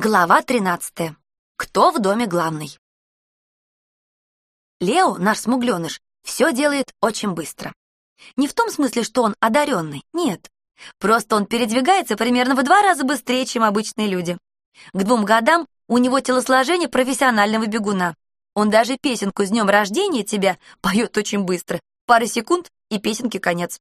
Глава 13. Кто в доме главный? Лео, наш смугленыш, все делает очень быстро. Не в том смысле, что он одаренный, нет. Просто он передвигается примерно в два раза быстрее, чем обычные люди. К двум годам у него телосложение профессионального бегуна. Он даже песенку «С днем рождения тебя» поет очень быстро. Пара секунд, и песенки конец.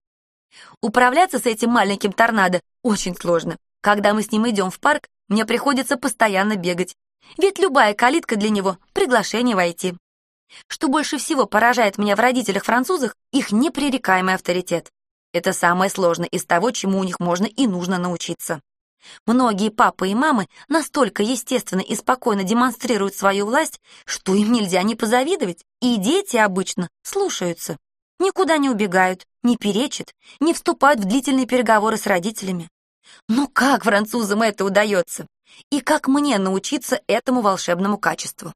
Управляться с этим маленьким торнадо очень сложно. Когда мы с ним идем в парк, мне приходится постоянно бегать, ведь любая калитка для него — приглашение войти. Что больше всего поражает меня в родителях-французах — их непререкаемый авторитет. Это самое сложное из того, чему у них можно и нужно научиться. Многие папы и мамы настолько естественно и спокойно демонстрируют свою власть, что им нельзя не позавидовать, и дети обычно слушаются. Никуда не убегают, не перечат, не вступают в длительные переговоры с родителями. Ну как французам это удается? И как мне научиться этому волшебному качеству?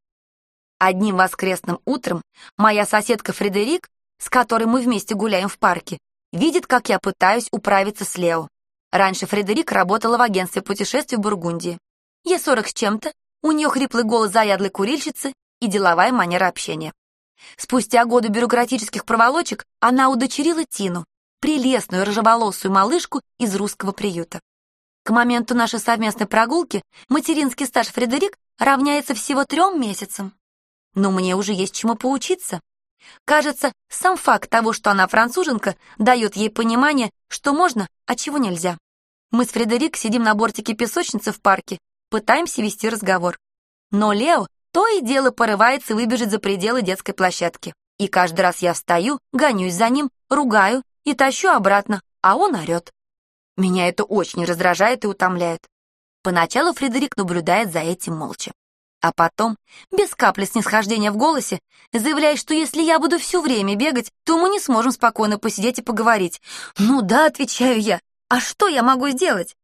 Одним воскресным утром моя соседка Фредерик, с которой мы вместе гуляем в парке, видит, как я пытаюсь управиться с Лео. Раньше Фредерик работала в агентстве путешествий в Бургундии. Ей сорок с чем-то, у нее хриплый голос заядлой курильщицы и деловая манера общения. Спустя годы бюрократических проволочек она удочерила Тину, прелестную рыжеволосую малышку из русского приюта. К моменту нашей совместной прогулки материнский стаж Фредерик равняется всего трем месяцам. Но мне уже есть чему поучиться. Кажется, сам факт того, что она француженка, дает ей понимание, что можно, а чего нельзя. Мы с Фредерик сидим на бортике песочницы в парке, пытаемся вести разговор. Но Лео то и дело порывается выбежать за пределы детской площадки. И каждый раз я встаю, гонюсь за ним, ругаю и тащу обратно, а он орет. Меня это очень раздражает и утомляет. Поначалу Фредерик наблюдает за этим молча. А потом, без капли снисхождения в голосе, заявляет, что если я буду все время бегать, то мы не сможем спокойно посидеть и поговорить. «Ну да», — отвечаю я, — «а что я могу сделать?»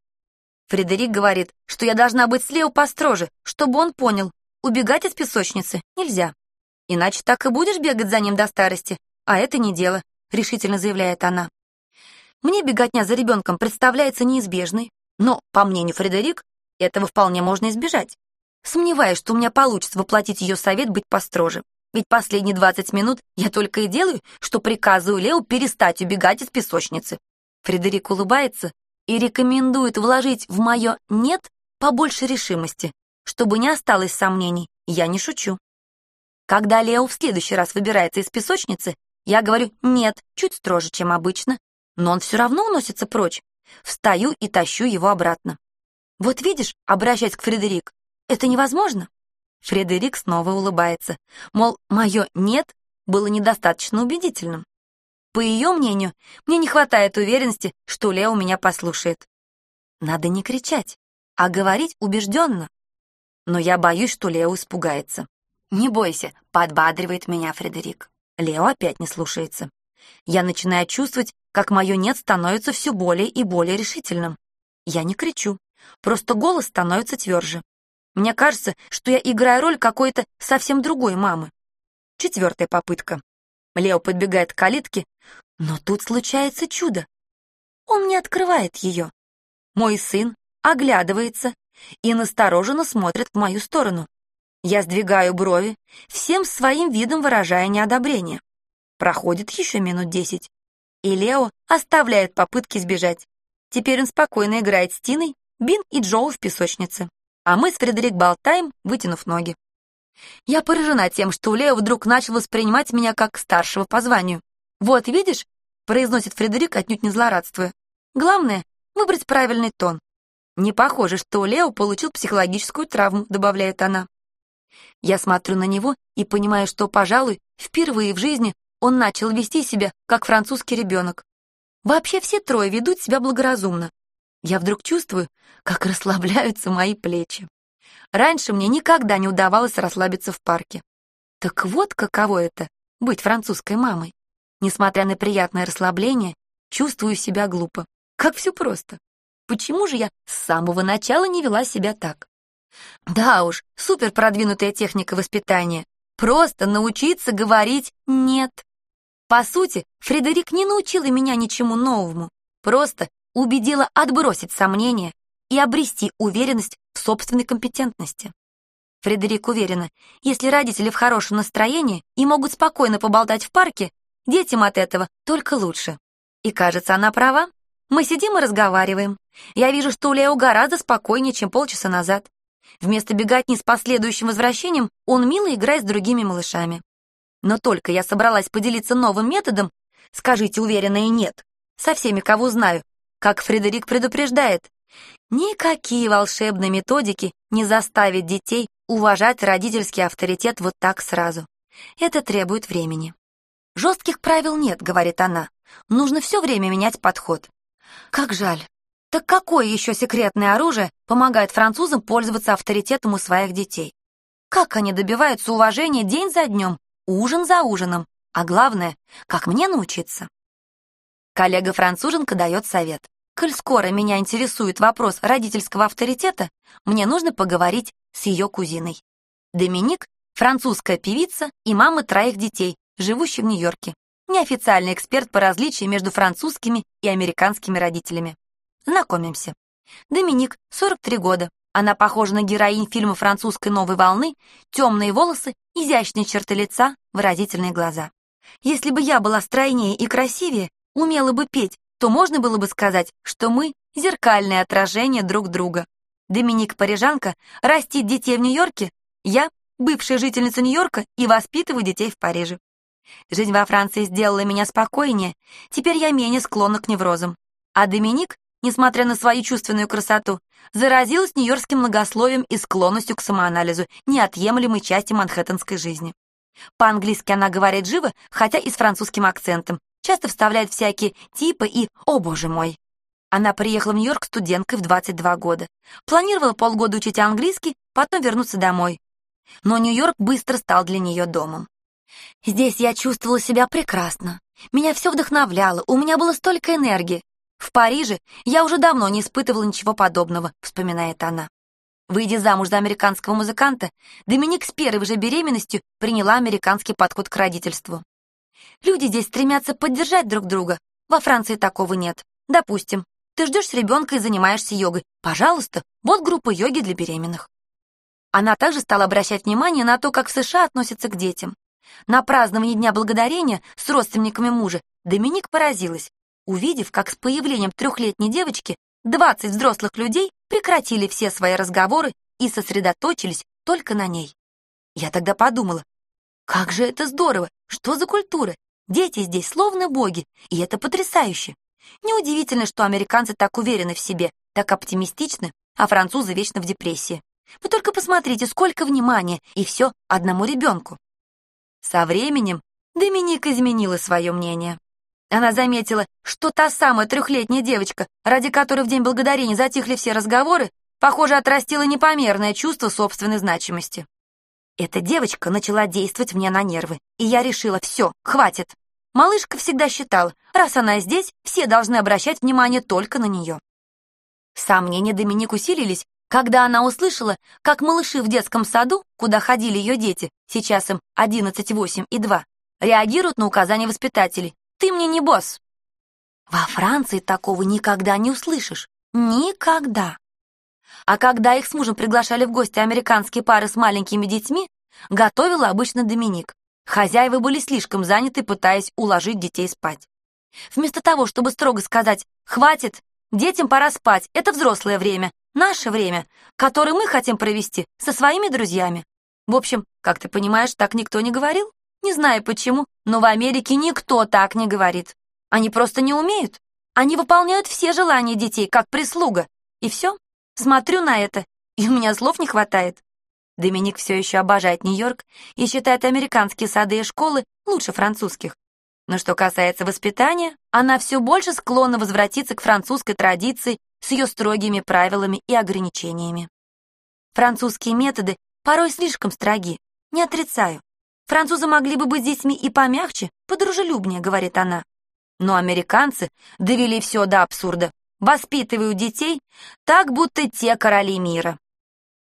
Фредерик говорит, что я должна быть с Лео построже, чтобы он понял, убегать из песочницы нельзя. Иначе так и будешь бегать за ним до старости, а это не дело. — решительно заявляет она. Мне беготня за ребенком представляется неизбежной, но, по мнению Фредерик, этого вполне можно избежать. Сомневаюсь, что у меня получится воплотить ее совет быть построже. Ведь последние 20 минут я только и делаю, что приказываю Лео перестать убегать из песочницы. Фредерик улыбается и рекомендует вложить в мое «нет» побольше решимости, чтобы не осталось сомнений, я не шучу. Когда Лео в следующий раз выбирается из песочницы, я говорю «нет», чуть строже, чем обычно, но он все равно уносится прочь. Встаю и тащу его обратно. «Вот видишь», — обращаясь к Фредерик, — «это невозможно». Фредерик снова улыбается, мол, мое «нет» было недостаточно убедительным. По ее мнению, мне не хватает уверенности, что Лео меня послушает. Надо не кричать, а говорить убежденно. Но я боюсь, что Лео испугается. «Не бойся», — подбадривает меня Фредерик. Лео опять не слушается. Я начинаю чувствовать, как мое «нет» становится все более и более решительным. Я не кричу, просто голос становится тверже. Мне кажется, что я играю роль какой-то совсем другой мамы. Четвертая попытка. Лео подбегает к калитке, но тут случается чудо. Он не открывает ее. Мой сын оглядывается и настороженно смотрит в мою сторону. Я сдвигаю брови, всем своим видом выражая неодобрение. Проходит еще минут десять, и Лео оставляет попытки сбежать. Теперь он спокойно играет с Тиной, Бин и Джоу в песочнице, а мы с Фредерик болтаем, вытянув ноги. Я поражена тем, что Лео вдруг начал воспринимать меня как старшего по званию. «Вот, видишь?» — произносит Фредерик, отнюдь не злорадствуя. «Главное — выбрать правильный тон». «Не похоже, что Лео получил психологическую травму», — добавляет она. Я смотрю на него и понимаю, что, пожалуй, впервые в жизни он начал вести себя, как французский ребенок. Вообще все трое ведут себя благоразумно. Я вдруг чувствую, как расслабляются мои плечи. Раньше мне никогда не удавалось расслабиться в парке. Так вот каково это — быть французской мамой. Несмотря на приятное расслабление, чувствую себя глупо. Как все просто. Почему же я с самого начала не вела себя так? Да уж, супер продвинутая техника воспитания. Просто научиться говорить «нет». По сути, Фредерик не научила меня ничему новому, просто убедила отбросить сомнения и обрести уверенность в собственной компетентности. Фредерик уверена, если родители в хорошем настроении и могут спокойно поболтать в парке, детям от этого только лучше. И кажется, она права. Мы сидим и разговариваем. Я вижу, что у Лео гораздо спокойнее, чем полчаса назад. Вместо беготни с последующим возвращением он мило играет с другими малышами. Но только я собралась поделиться новым методом, скажите уверенно и нет, со всеми, кого знаю, как Фредерик предупреждает, никакие волшебные методики не заставят детей уважать родительский авторитет вот так сразу. Это требует времени. Жестких правил нет, говорит она. Нужно все время менять подход. Как жаль. Так какое еще секретное оружие помогает французам пользоваться авторитетом у своих детей? Как они добиваются уважения день за днем, ужин за ужином? А главное, как мне научиться? Коллега-француженка дает совет. Коль скоро меня интересует вопрос родительского авторитета, мне нужно поговорить с ее кузиной. Доминик — французская певица и мама троих детей, живущая в Нью-Йорке. Неофициальный эксперт по различиям между французскими и американскими родителями. Знакомимся. Доминик, 43 года. Она похожа на героинь фильма французской новой волны, темные волосы, изящные черты лица, выразительные глаза. Если бы я была стройнее и красивее, умела бы петь, то можно было бы сказать, что мы — зеркальное отражение друг друга. Доминик Парижанка растит детей в Нью-Йорке, я — бывшая жительница Нью-Йорка и воспитываю детей в Париже. Жизнь во Франции сделала меня спокойнее, теперь я менее склонна к неврозам. А Доминик, несмотря на свою чувственную красоту, заразилась нью-йоркским многословием и склонностью к самоанализу, неотъемлемой части манхэттенской жизни. По-английски она говорит живо, хотя и с французским акцентом, часто вставляет всякие типы и «О, боже мой!». Она приехала в Нью-Йорк студенткой в 22 года. Планировала полгода учить английский, потом вернуться домой. Но Нью-Йорк быстро стал для нее домом. Здесь я чувствовала себя прекрасно. Меня все вдохновляло, у меня было столько энергии. В Париже я уже давно не испытывала ничего подобного, вспоминает она. Выйдя замуж за американского музыканта, Доминик с первой же беременностью приняла американский подход к родительству. Люди здесь стремятся поддержать друг друга. Во Франции такого нет. Допустим, ты ждешь ребенка и занимаешься йогой. Пожалуйста, вот группа йоги для беременных. Она также стала обращать внимание на то, как в США относятся к детям. На праздновании Дня Благодарения с родственниками мужа Доминик поразилась, увидев, как с появлением трехлетней девочки 20 взрослых людей прекратили все свои разговоры и сосредоточились только на ней. Я тогда подумала, как же это здорово, что за культура? Дети здесь словно боги, и это потрясающе. Неудивительно, что американцы так уверены в себе, так оптимистичны, а французы вечно в депрессии. Вы только посмотрите, сколько внимания, и все одному ребенку. Со временем Доминика изменила свое мнение. Она заметила, что та самая трехлетняя девочка, ради которой в День Благодарения затихли все разговоры, похоже, отрастила непомерное чувство собственной значимости. Эта девочка начала действовать мне на нервы, и я решила, все, хватит. Малышка всегда считала, раз она здесь, все должны обращать внимание только на нее. Сомнения Доминик усилились, когда она услышала, как малыши в детском саду, куда ходили ее дети, сейчас им 11, 8 и 2, реагируют на указания воспитателей. «Ты мне не босс!» Во Франции такого никогда не услышишь. Никогда. А когда их с мужем приглашали в гости американские пары с маленькими детьми, готовила обычно Доминик. Хозяева были слишком заняты, пытаясь уложить детей спать. Вместо того, чтобы строго сказать «хватит», детям пора спать, это взрослое время, наше время, которое мы хотим провести со своими друзьями. В общем, как ты понимаешь, так никто не говорил. Не знаю почему, но в Америке никто так не говорит. Они просто не умеют. Они выполняют все желания детей, как прислуга. И все. Смотрю на это, и у меня слов не хватает. Доминик все еще обожает Нью-Йорк и считает американские сады и школы лучше французских. Но что касается воспитания, она все больше склонна возвратиться к французской традиции с ее строгими правилами и ограничениями. Французские методы порой слишком строги, не отрицаю. Французы могли бы быть с детьми и помягче, подружелюбнее, говорит она. Но американцы довели все до абсурда, воспитывают детей так, будто те короли мира.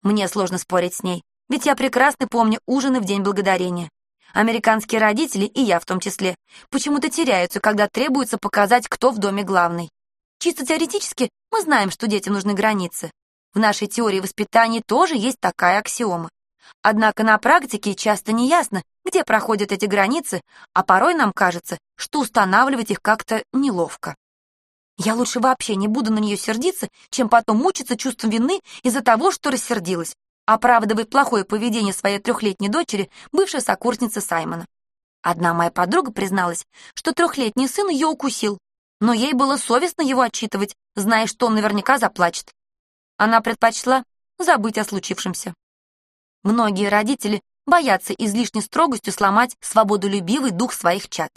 Мне сложно спорить с ней, ведь я прекрасно помню ужины в День Благодарения. Американские родители, и я в том числе, почему-то теряются, когда требуется показать, кто в доме главный. Чисто теоретически мы знаем, что детям нужны границы. В нашей теории воспитания тоже есть такая аксиома. Однако на практике часто не ясно, где проходят эти границы, а порой нам кажется, что устанавливать их как-то неловко. Я лучше вообще не буду на нее сердиться, чем потом мучиться чувством вины из-за того, что рассердилась, оправдывая плохое поведение своей трехлетней дочери, бывшей сокурсницы Саймона. Одна моя подруга призналась, что трехлетний сын ее укусил, но ей было совестно его отчитывать, зная, что он наверняка заплачет. Она предпочла забыть о случившемся. Многие родители боятся излишней строгостью сломать свободолюбивый дух своих чад.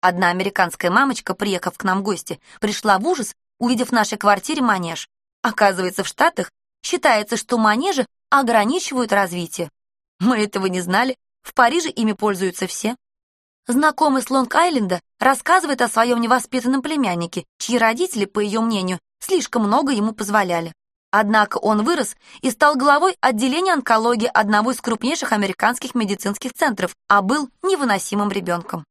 Одна американская мамочка, приехав к нам в гости, пришла в ужас, увидев в нашей квартире манеж. Оказывается, в Штатах считается, что манежи ограничивают развитие. Мы этого не знали, в Париже ими пользуются все. Знакомый с Лонг-Айленда рассказывает о своем невоспитанном племяннике, чьи родители, по ее мнению, слишком много ему позволяли. Однако он вырос и стал главой отделения онкологии одного из крупнейших американских медицинских центров, а был невыносимым ребенком.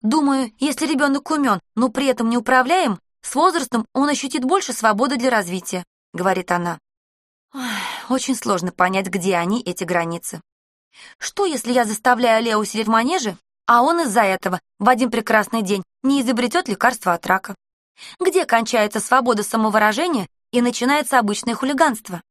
Думаю, если ребенок умен, но при этом не управляем, с возрастом он ощутит больше свободы для развития, говорит она. очень сложно понять, где они, эти границы. Что, если я заставляю Лео сидеть в манеже, а он из-за этого в один прекрасный день не изобретет лекарства от рака? Где кончается свобода самовыражения и начинается обычное хулиганство.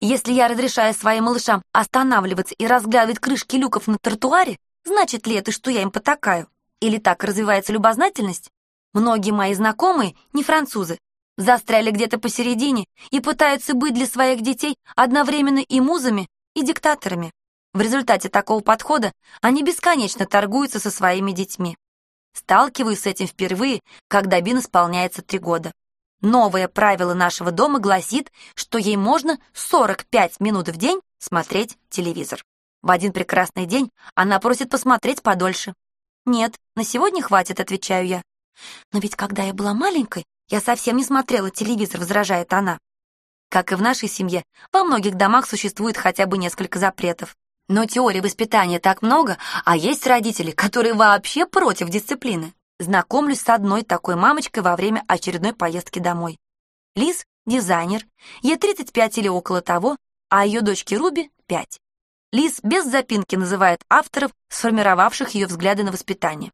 Если я разрешаю своим малышам останавливаться и разглядывать крышки люков на тротуаре, значит ли это, что я им потакаю? Или так развивается любознательность? Многие мои знакомые, не французы, застряли где-то посередине и пытаются быть для своих детей одновременно и музами, и диктаторами. В результате такого подхода они бесконечно торгуются со своими детьми. Сталкиваюсь с этим впервые, когда Бин исполняется три года. Новое правило нашего дома гласит, что ей можно 45 минут в день смотреть телевизор. В один прекрасный день она просит посмотреть подольше. «Нет, на сегодня хватит», — отвечаю я. «Но ведь когда я была маленькой, я совсем не смотрела телевизор», — возражает она. Как и в нашей семье, во многих домах существует хотя бы несколько запретов. Но теорий воспитания так много, а есть родители, которые вообще против дисциплины. Знакомлюсь с одной такой мамочкой во время очередной поездки домой. Лиз — дизайнер, ей 35 или около того, а ее дочке Руби — 5. Лиз без запинки называет авторов, сформировавших ее взгляды на воспитание.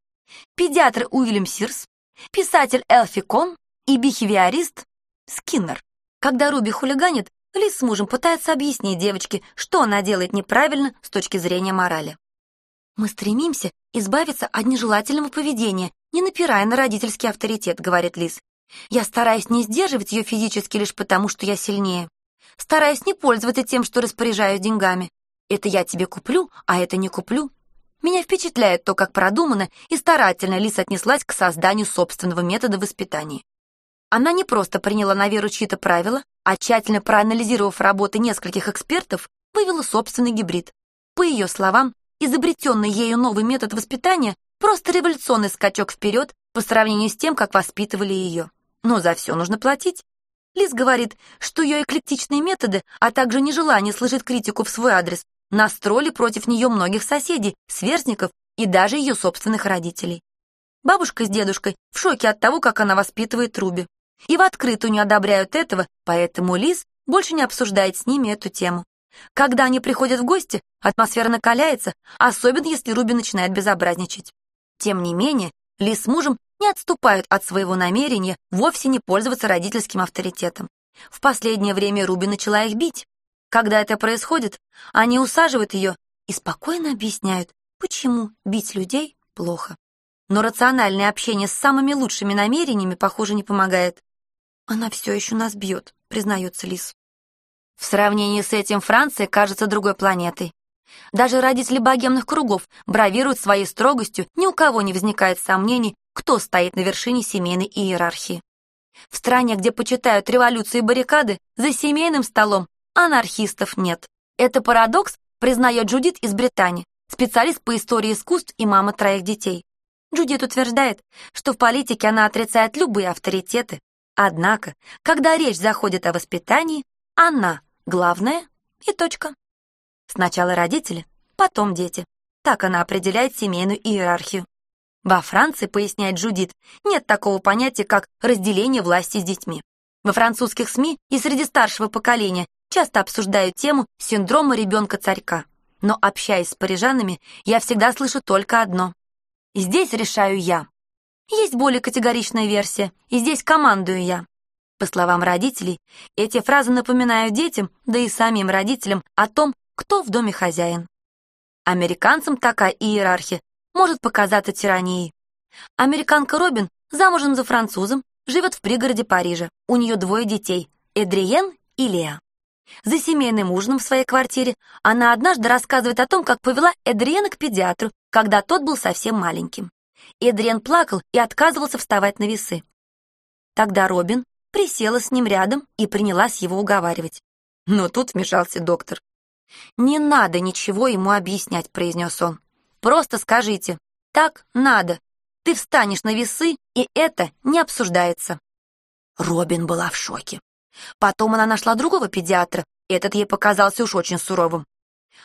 Педиатр Уильям Сирс, писатель Элфи Кон и бихевиорист Скиннер. Когда Руби хулиганит, Лиз с мужем пытается объяснить девочке, что она делает неправильно с точки зрения морали. Мы стремимся избавиться от нежелательного поведения не напирая на родительский авторитет», — говорит Лиз. «Я стараюсь не сдерживать ее физически лишь потому, что я сильнее. Стараюсь не пользоваться тем, что распоряжаюсь деньгами. Это я тебе куплю, а это не куплю». Меня впечатляет то, как продуманно и старательно Лиз отнеслась к созданию собственного метода воспитания. Она не просто приняла на веру чьи-то правила, а тщательно проанализировав работы нескольких экспертов, вывела собственный гибрид. По ее словам, изобретенный ею новый метод воспитания Просто революционный скачок вперед по сравнению с тем, как воспитывали ее. Но за все нужно платить. Лиз говорит, что ее эклектичные методы, а также нежелание слышать критику в свой адрес, настроили против нее многих соседей, сверстников и даже ее собственных родителей. Бабушка с дедушкой в шоке от того, как она воспитывает Руби. И в открытую не одобряют этого, поэтому Лиз больше не обсуждает с ними эту тему. Когда они приходят в гости, атмосфера накаляется, особенно если Руби начинает безобразничать. Тем не менее, Ли с мужем не отступают от своего намерения вовсе не пользоваться родительским авторитетом. В последнее время Руби начала их бить. Когда это происходит, они усаживают ее и спокойно объясняют, почему бить людей плохо. Но рациональное общение с самыми лучшими намерениями, похоже, не помогает. «Она все еще нас бьет», — признается Лис. В сравнении с этим Франция кажется другой планетой. Даже родители богемных кругов бравируют своей строгостью, ни у кого не возникает сомнений, кто стоит на вершине семейной иерархии. В стране, где почитают революции и баррикады, за семейным столом анархистов нет. Это парадокс, признает Джудит из Британии, специалист по истории искусств и мама троих детей. Джудит утверждает, что в политике она отрицает любые авторитеты. Однако, когда речь заходит о воспитании, она главная и точка. Сначала родители, потом дети. Так она определяет семейную иерархию. Во Франции, поясняет Джудит, нет такого понятия, как разделение власти с детьми. Во французских СМИ и среди старшего поколения часто обсуждают тему синдрома ребенка-царька. Но, общаясь с парижанами, я всегда слышу только одно. Здесь решаю я. Есть более категоричная версия, и здесь командую я. По словам родителей, эти фразы напоминают детям, да и самим родителям, о том, кто в доме хозяин. Американцам такая иерархия может показаться тиранией. Американка Робин замужем за французом, живет в пригороде Парижа. У нее двое детей — Эдриен и Леа. За семейным ужином в своей квартире она однажды рассказывает о том, как повела Эдриена к педиатру, когда тот был совсем маленьким. Эдриен плакал и отказывался вставать на весы. Тогда Робин присела с ним рядом и принялась его уговаривать. Но тут вмешался доктор. «Не надо ничего ему объяснять», — произнес он. «Просто скажите, так надо. Ты встанешь на весы, и это не обсуждается». Робин была в шоке. Потом она нашла другого педиатра, этот ей показался уж очень суровым.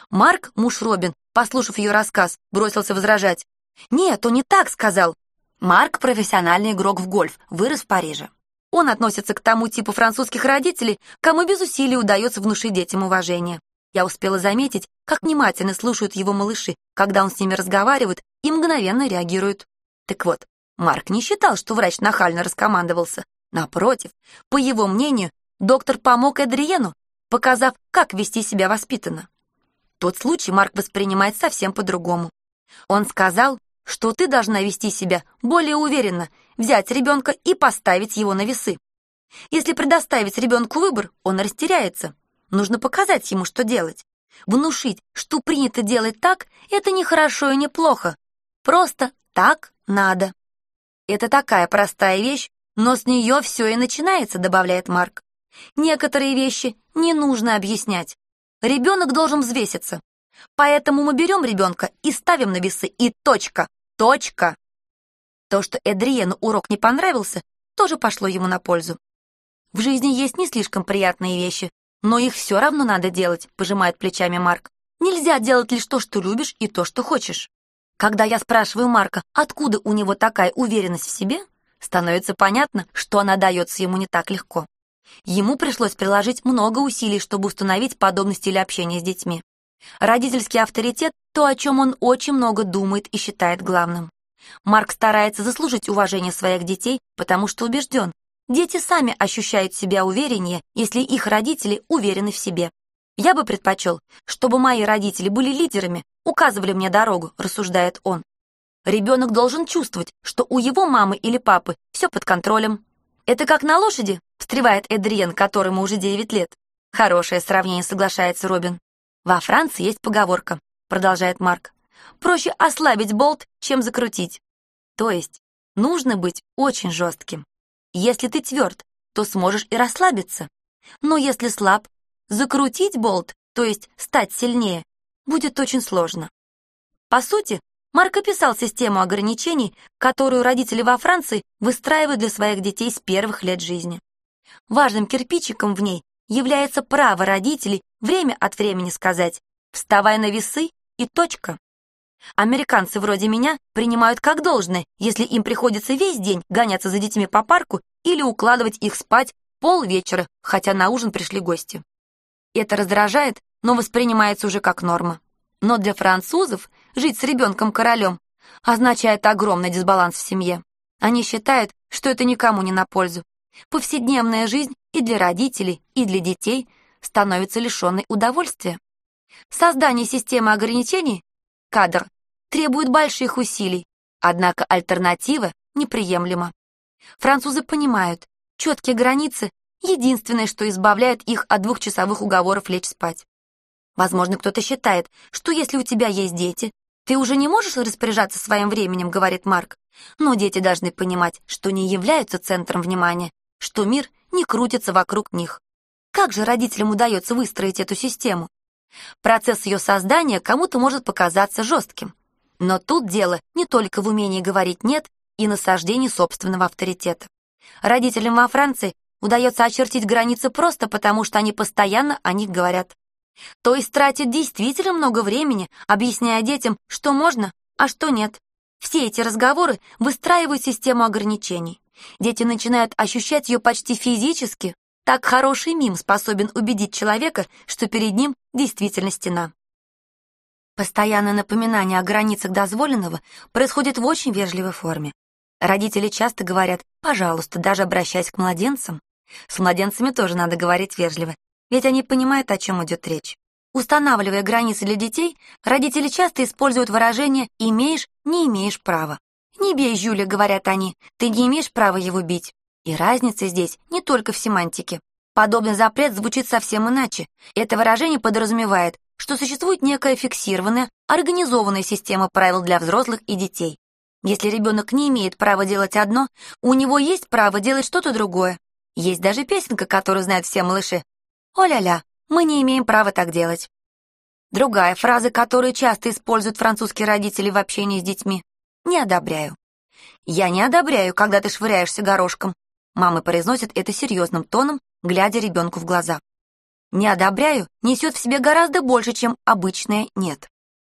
Марк, муж Робин, послушав ее рассказ, бросился возражать. «Нет, он не так сказал». Марк — профессиональный игрок в гольф, вырос в Париже. Он относится к тому типу французских родителей, кому без усилий удается внушить детям уважение. Я успела заметить, как внимательно слушают его малыши, когда он с ними разговаривает и мгновенно реагирует. Так вот, Марк не считал, что врач нахально раскомандовался. Напротив, по его мнению, доктор помог Эдриену, показав, как вести себя воспитанно. Тот случай Марк воспринимает совсем по-другому. Он сказал, что ты должна вести себя более уверенно, взять ребенка и поставить его на весы. Если предоставить ребенку выбор, он растеряется. Нужно показать ему, что делать. Внушить, что принято делать так, это не хорошо и не плохо. Просто так надо. Это такая простая вещь, но с нее все и начинается, добавляет Марк. Некоторые вещи не нужно объяснять. Ребенок должен взвеситься. Поэтому мы берем ребенка и ставим на весы, и точка, точка. То, что Эдриену урок не понравился, тоже пошло ему на пользу. В жизни есть не слишком приятные вещи, но их все равно надо делать, пожимает плечами Марк. Нельзя делать лишь то, что любишь, и то, что хочешь. Когда я спрашиваю Марка, откуда у него такая уверенность в себе, становится понятно, что она дается ему не так легко. Ему пришлось приложить много усилий, чтобы установить подобный стиль общения с детьми. Родительский авторитет — то, о чем он очень много думает и считает главным. Марк старается заслужить уважение своих детей, потому что убежден, дети сами ощущают себя увереннее, если их родители уверены в себе. Я бы предпочел, чтобы мои родители были лидерами, указывали мне дорогу, рассуждает он. Ребенок должен чувствовать, что у его мамы или папы все под контролем. Это как на лошади, встревает Эдриен, которому уже 9 лет. Хорошее сравнение, соглашается Робин. Во Франции есть поговорка, продолжает Марк. Проще ослабить болт, чем закрутить. То есть нужно быть очень жестким. Если ты тверд, то сможешь и расслабиться. Но если слаб, закрутить болт, то есть стать сильнее, будет очень сложно. По сути, Марк описал систему ограничений, которую родители во Франции выстраивают для своих детей с первых лет жизни. Важным кирпичиком в ней является право родителей время от времени сказать «вставай на весы» и точка. Американцы вроде меня принимают как должное, если им приходится весь день гоняться за детьми по парку или укладывать их спать полвечера, хотя на ужин пришли гости. Это раздражает, но воспринимается уже как норма. Но для французов жить с ребенком-королем означает огромный дисбаланс в семье. Они считают, что это никому не на пользу. Повседневная жизнь и для родителей, и для детей становится лишенной удовольствия. Создание системы ограничений, кадр, требует больших усилий, однако альтернатива неприемлема. Французы понимают, четкие границы — единственное, что избавляет их от двухчасовых уговоров лечь спать. Возможно, кто-то считает, что если у тебя есть дети, ты уже не можешь распоряжаться своим временем, говорит Марк. Но дети должны понимать, что не являются центром внимания, что мир не крутится вокруг них. Как же родителям удается выстроить эту систему? Процесс ее создания кому-то может показаться жестким. Но тут дело не только в умении говорить «нет» и насаждении собственного авторитета. Родителям во Франции удается очертить границы просто потому, что они постоянно о них говорят. То есть тратят действительно много времени, объясняя детям, что можно, а что нет. Все эти разговоры выстраивают систему ограничений. Дети начинают ощущать ее почти физически, Так хороший мим способен убедить человека, что перед ним действительно стена. Постоянное напоминание о границах дозволенного происходит в очень вежливой форме. Родители часто говорят «пожалуйста», даже обращаясь к младенцам. С младенцами тоже надо говорить вежливо, ведь они понимают, о чем идет речь. Устанавливая границы для детей, родители часто используют выражение «имеешь, не имеешь права». «Не бей Жюля», — говорят они, — «ты не имеешь права его бить». И разница здесь не только в семантике. Подобный запрет звучит совсем иначе. Это выражение подразумевает, что существует некая фиксированная, организованная система правил для взрослых и детей. Если ребенок не имеет права делать одно, у него есть право делать что-то другое. Есть даже песенка, которую знают все малыши. «О-ля-ля, мы не имеем права так делать». Другая фраза, которую часто используют французские родители в общении с детьми. «Не одобряю». «Я не одобряю, когда ты швыряешься горошком». Мамы произносят это серьезным тоном, глядя ребенку в глаза. «Не одобряю» несет в себе гораздо больше, чем обычное «нет».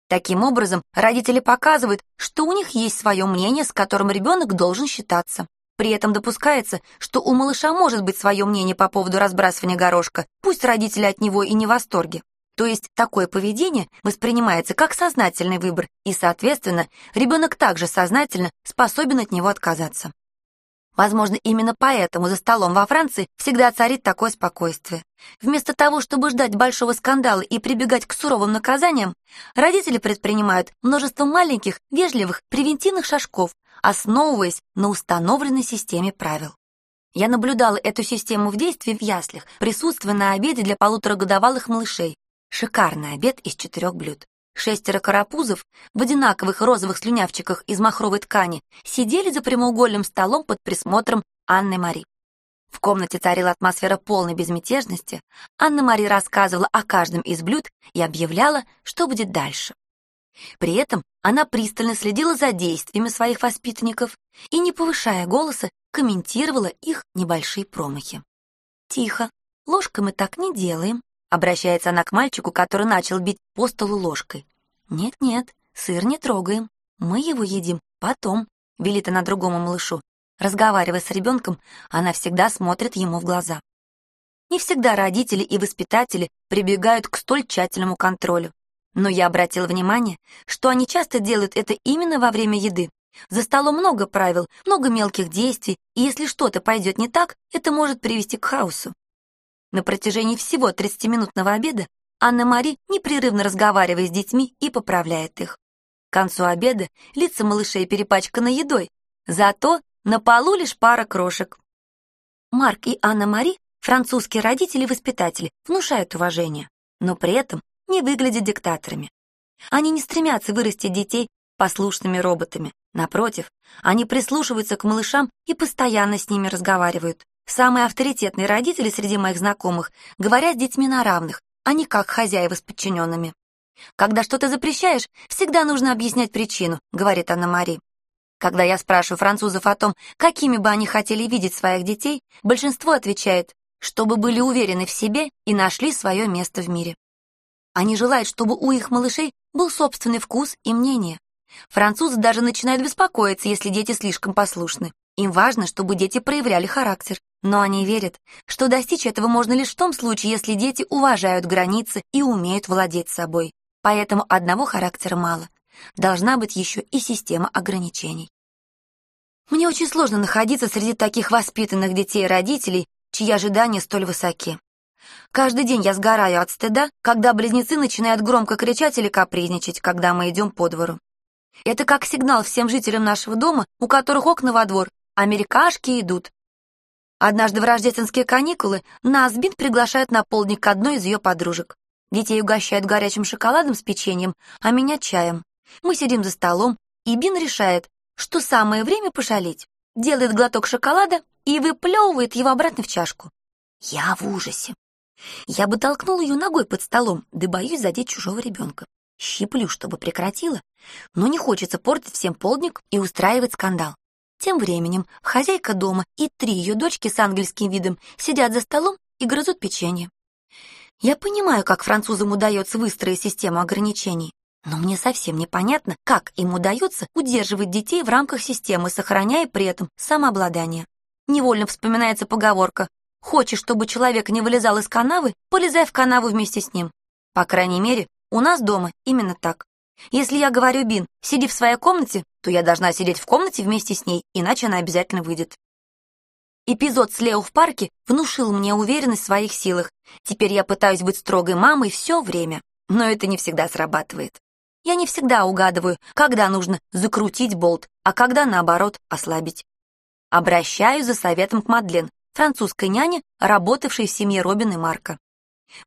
Таким образом, родители показывают, что у них есть свое мнение, с которым ребенок должен считаться. При этом допускается, что у малыша может быть свое мнение по поводу разбрасывания горошка, пусть родители от него и не в восторге. То есть такое поведение воспринимается как сознательный выбор, и, соответственно, ребенок также сознательно способен от него отказаться. Возможно, именно поэтому за столом во Франции всегда царит такое спокойствие. Вместо того, чтобы ждать большого скандала и прибегать к суровым наказаниям, родители предпринимают множество маленьких, вежливых, превентивных шажков, основываясь на установленной системе правил. Я наблюдала эту систему в действии в яслях, присутствуя на обеде для полуторагодовалых малышей. Шикарный обед из четырех блюд. Шестеро карапузов в одинаковых розовых слюнявчиках из махровой ткани сидели за прямоугольным столом под присмотром Анны Мари. В комнате царила атмосфера полной безмятежности. Анна-Мари рассказывала о каждом из блюд и объявляла, что будет дальше. При этом она пристально следила за действиями своих воспитанников и, не повышая голоса, комментировала их небольшие промахи. «Тихо, ложкой мы так не делаем», Обращается она к мальчику, который начал бить по столу ложкой. «Нет-нет, сыр не трогаем. Мы его едим потом», — велит она другому малышу. Разговаривая с ребенком, она всегда смотрит ему в глаза. Не всегда родители и воспитатели прибегают к столь тщательному контролю. Но я обратила внимание, что они часто делают это именно во время еды. За столом много правил, много мелких действий, и если что-то пойдет не так, это может привести к хаосу. На протяжении всего 30-минутного обеда Анна-Мари непрерывно разговаривает с детьми и поправляет их. К концу обеда лица малышей перепачканы едой, зато на полу лишь пара крошек. Марк и Анна-Мари, французские родители-воспитатели, внушают уважение, но при этом не выглядят диктаторами. Они не стремятся вырастить детей послушными роботами. Напротив, они прислушиваются к малышам и постоянно с ними разговаривают. Самые авторитетные родители среди моих знакомых говорят с детьми на равных, а не как хозяева с подчиненными. «Когда что-то запрещаешь, всегда нужно объяснять причину», — говорит Анна-Мари. Когда я спрашиваю французов о том, какими бы они хотели видеть своих детей, большинство отвечает, чтобы были уверены в себе и нашли свое место в мире. Они желают, чтобы у их малышей был собственный вкус и мнение. Французы даже начинают беспокоиться, если дети слишком послушны. Им важно, чтобы дети проявляли характер. Но они верят, что достичь этого можно лишь в том случае, если дети уважают границы и умеют владеть собой. Поэтому одного характера мало. Должна быть еще и система ограничений. Мне очень сложно находиться среди таких воспитанных детей и родителей, чьи ожидания столь высоки. Каждый день я сгораю от стыда, когда близнецы начинают громко кричать или капризничать, когда мы идем по двору. Это как сигнал всем жителям нашего дома, у которых окна во двор. Америкашки идут. Однажды в рождественские каникулы нас Бин приглашает на полдник к одной из ее подружек. Детей угощают горячим шоколадом с печеньем, а меня чаем. Мы сидим за столом, и Бин решает, что самое время пошалить. Делает глоток шоколада и выплевывает его обратно в чашку. Я в ужасе. Я бы толкнул ее ногой под столом, да боюсь задеть чужого ребенка. Щиплю, чтобы прекратила, но не хочется портить всем полдник и устраивать скандал. Тем временем хозяйка дома и три ее дочки с ангельским видом сидят за столом и грызут печенье. Я понимаю, как французам удается выстроить систему ограничений, но мне совсем непонятно, как им удается удерживать детей в рамках системы, сохраняя при этом самообладание. Невольно вспоминается поговорка Хочешь, чтобы человек не вылезал из канавы, полезай в канаву вместе с ним. По крайней мере, у нас дома именно так. Если я говорю Бин, сиди в своей комнате, то я должна сидеть в комнате вместе с ней, иначе она обязательно выйдет. Эпизод с Лео в парке внушил мне уверенность в своих силах. Теперь я пытаюсь быть строгой мамой все время, но это не всегда срабатывает. Я не всегда угадываю, когда нужно закрутить болт, а когда, наоборот, ослабить. Обращаюсь за советом к Мадлен, французской няне, работавшей в семье Робин и Марка.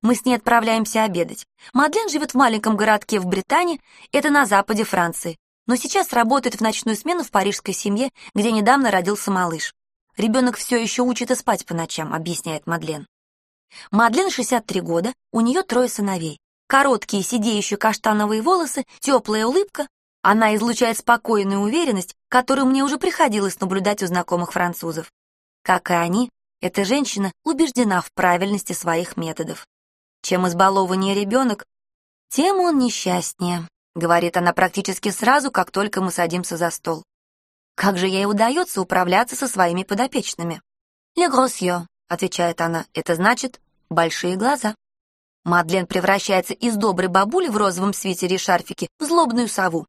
Мы с ней отправляемся обедать. Мадлен живет в маленьком городке в Британии, это на западе Франции, но сейчас работает в ночную смену в парижской семье, где недавно родился малыш. Ребенок все еще учит и спать по ночам, объясняет Мадлен. Мадлен 63 года, у нее трое сыновей. Короткие сидеющие каштановые волосы, теплая улыбка. Она излучает спокойную уверенность, которую мне уже приходилось наблюдать у знакомых французов. Как и они, эта женщина убеждена в правильности своих методов. Чем избалованнее ребенок, тем он несчастнее, говорит она практически сразу, как только мы садимся за стол. Как же ей удается управляться со своими подопечными? «Le gros отвечает она, — это значит «большие глаза». Мадлен превращается из доброй бабули в розовом свитере и шарфике в злобную сову.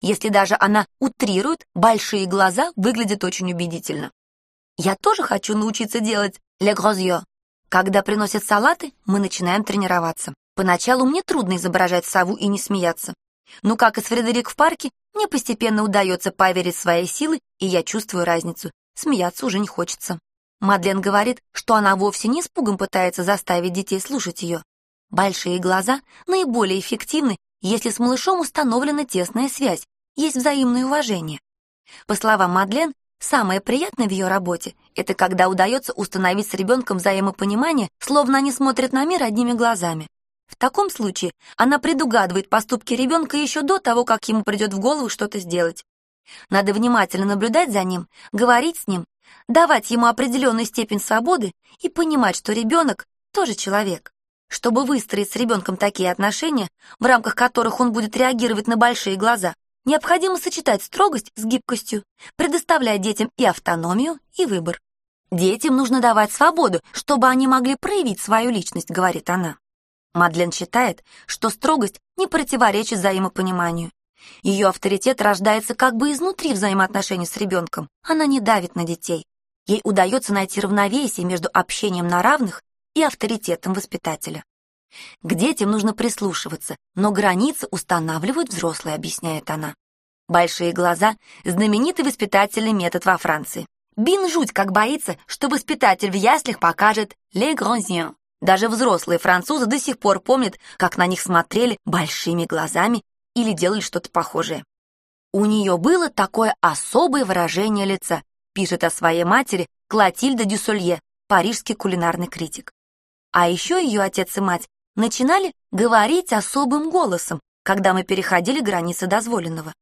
Если даже она утрирует, большие глаза выглядят очень убедительно. Я тоже хочу научиться делать «le gros Когда приносят салаты, мы начинаем тренироваться. Поначалу мне трудно изображать сову и не смеяться. Но, как и с Фредерик в парке, мне постепенно удается поверить в свои силы, и я чувствую разницу. Смеяться уже не хочется. Мадлен говорит, что она вовсе не испугом пытается заставить детей слушать ее. Большие глаза наиболее эффективны, если с малышом установлена тесная связь, есть взаимное уважение. По словам Мадлен, самое приятное в ее работе — это когда удается установить с ребенком взаимопонимание, словно они смотрят на мир одними глазами. В таком случае она предугадывает поступки ребенка еще до того, как ему придет в голову что-то сделать. Надо внимательно наблюдать за ним, говорить с ним, давать ему определенную степень свободы и понимать, что ребенок тоже человек. Чтобы выстроить с ребенком такие отношения, в рамках которых он будет реагировать на большие глаза, необходимо сочетать строгость с гибкостью, предоставляя детям и автономию, и выбор. «Детям нужно давать свободу, чтобы они могли проявить свою личность», — говорит она. Мадлен считает, что строгость не противоречит взаимопониманию. Ее авторитет рождается как бы изнутри взаимоотношений с ребенком. Она не давит на детей. Ей удается найти равновесие между общением на равных и авторитетом воспитателя. К детям нужно прислушиваться, но границы устанавливают взрослые, объясняет она. Большие глаза — знаменитый воспитательный метод во Франции. Бин жуть как боится, что воспитатель в яслях покажет «les grands yeux». Даже взрослые французы до сих пор помнят, как на них смотрели большими глазами или делали что-то похожее. У нее было такое особое выражение лица, пишет о своей матери Клотильда Дюсолье, парижский кулинарный критик. А еще ее отец и мать начинали говорить особым голосом, когда мы переходили границы дозволенного.